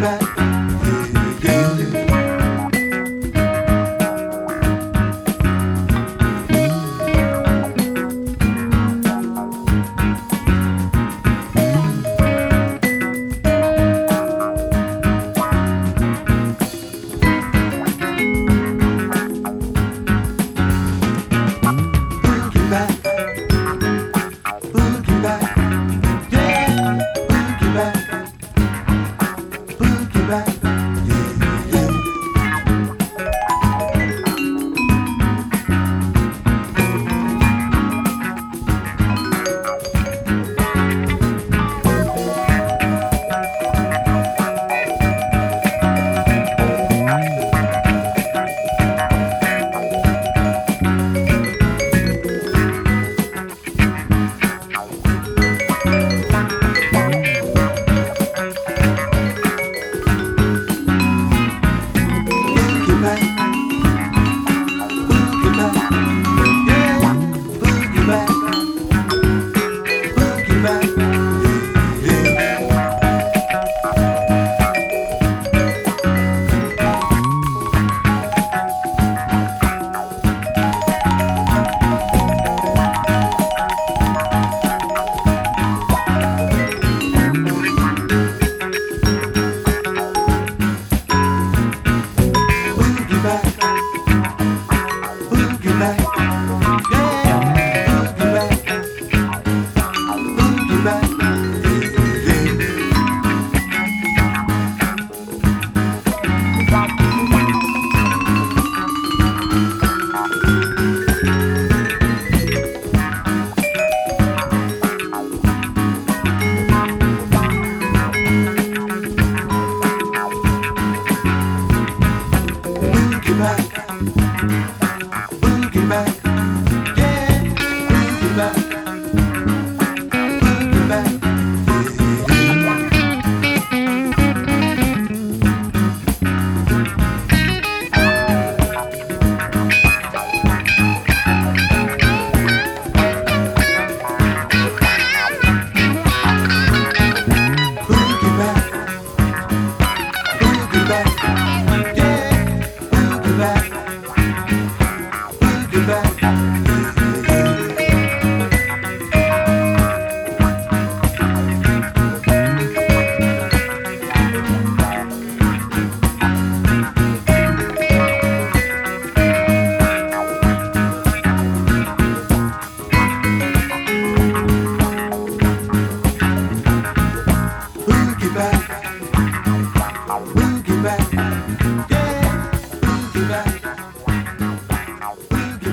back. back, boogie back.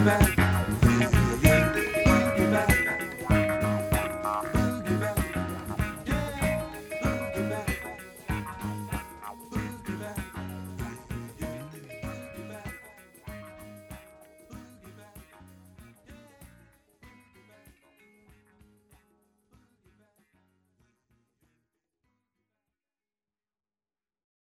back.